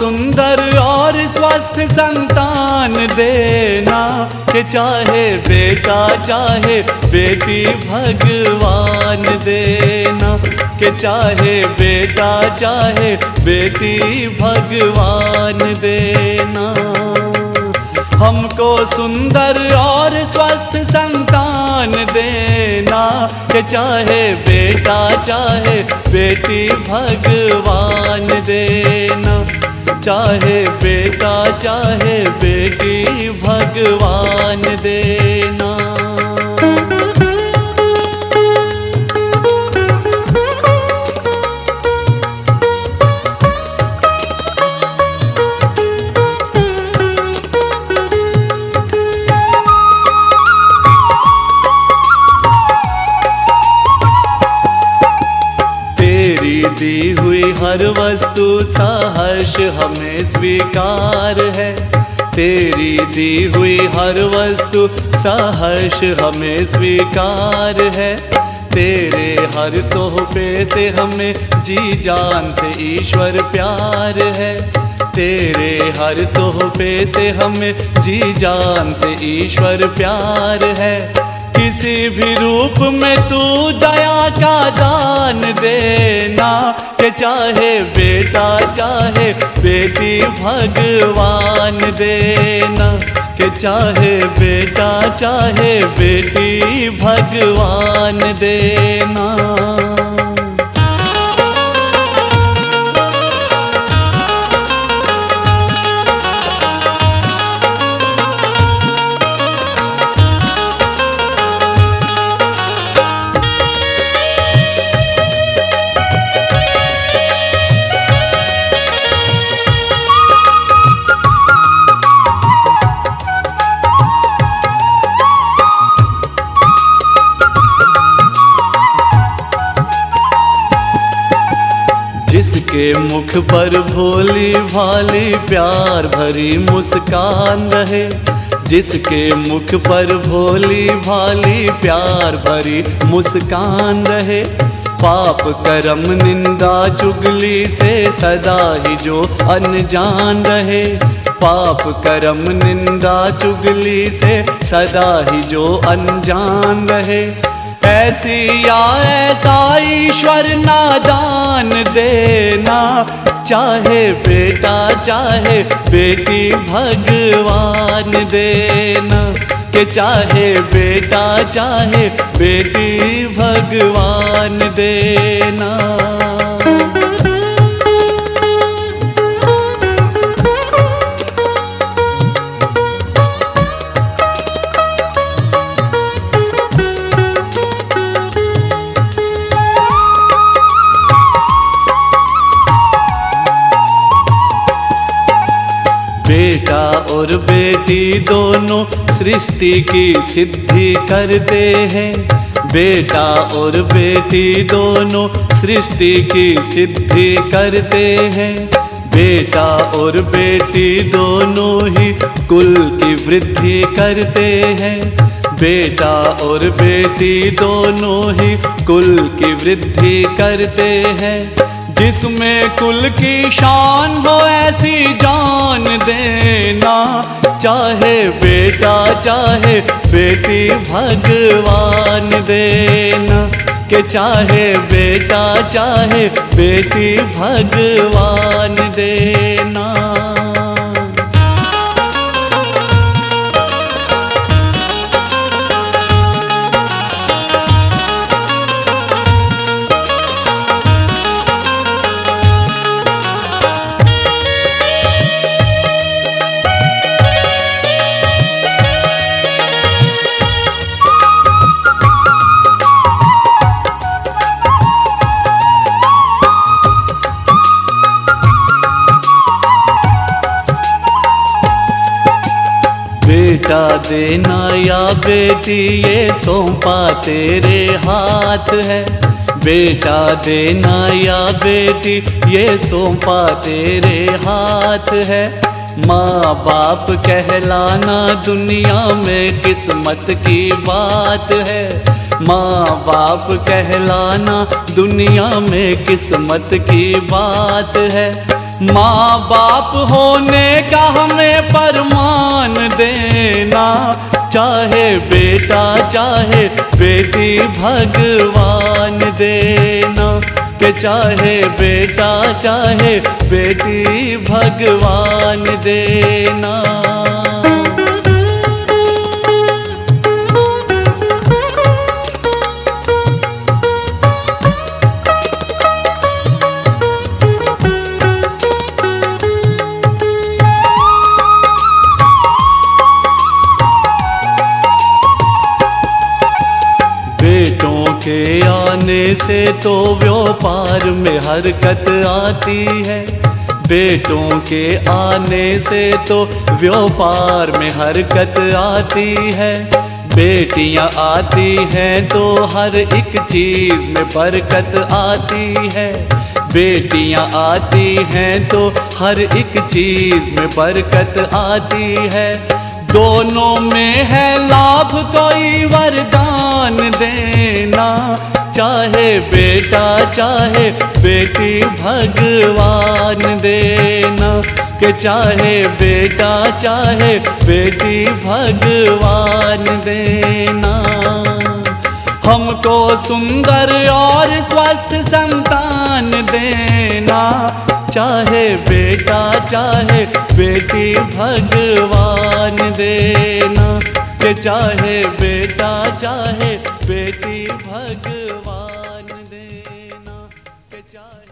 सुंदर और स्वस्थ संतान देना के चाहे बेटा, चाहे बेटी भगवान देना के चाहे बेटा, चाहे बेटी भगवान देना। हमको सुंदर और स्वस्थ संतान देना के चाहे बेटा, चाहे बेटी भगवान देना। चाहे बेटा चाहे बेटी भगवान देना। तेरी दी हुई हर वस्तु सहर्ष हमें स्वीकार है। तेरी दी हुई हर वस्तु, सहर्ष हमें स्वीकार है। तेरे हर तोहफे से हमें जी जान से ईश्वर प्यार है। तेरे हर तोहफे से हमें जी जान से ईश्वर प्यार है। किसी भी रूप में तू दया का दान देना, के चाहे बेटा, चाहे बेटी भगवान देना, के चाहे बेटा, चाहे बेटी भगवान देना। जिसके मुख पर भोली भाली प्यार भरी मुस्कान रहे। जिसके मुख पर भोली भाली प्यार भरी मुस्कान रहे। पाप, कर्म, निंदा, चुगली से सदा ही जो अनजान रहे। पाप, कर्म, निंदा, चुगली से सदा ही जो अनजान रहे। ऐसी या ऐसा ईश्वर ना दान देना। चाहे बेटा, चाहे बेटी भगवान देना। के चाहे बेटा, चाहे बेटी भगवान देना। और बेटी दोनों सृष्टि की सिद्धि करते हैं। बेटा और बेटी दोनों सृष्टि की सिद्धि करते हैं। बेटा और बेटी दोनों ही कुल की वृद्धि करते हैं। बेटा और बेटी दोनों ही कुल की वृद्धि करते हैं। जिसमें कुल की शान हो ऐसी जान चाहे बेटा चाहे बेटी भगवान देना। के चाहे बेटा चाहे बेटी भगवान देना। देना या बेटी, ये सौंपा तेरे हाथ है। बेटा देना या बेटी, ये सौंपा तेरे हाथ है। माँ बाप कहलाना दुनिया में किस्मत की बात है। माँ बाप कहलाना दुनिया में किस्मत की बात है। माँ बाप होने का हमें परमान देना। चाहे बेटा, चाहे बेटी भगवान देना। के चाहे बेटा, चाहे बेटी भगवान देना। आने से तो व्यापार में हरकत आती है। बेटों के आने से तो व्यापार में हरकत आती है। बेटियाँ आती हैं तो हर एक चीज़ में बरकत आती है। बेटियाँ आती हैं तो हर एक चीज़ में बरकत आती है। दोनों में है लाभ, कोई वरदान देना। चाहे बेटा, चाहे बेटी, भगवान देना। के चाहे बेटा, चाहे बेटी, भगवान देना। हमको सुंदर और स्वस्थ संतान देना। चाहे बेटा, चाहे बेटी भगवान देना। के चाहे बेटा, चाहे बेटी भगवान देना। के चाहे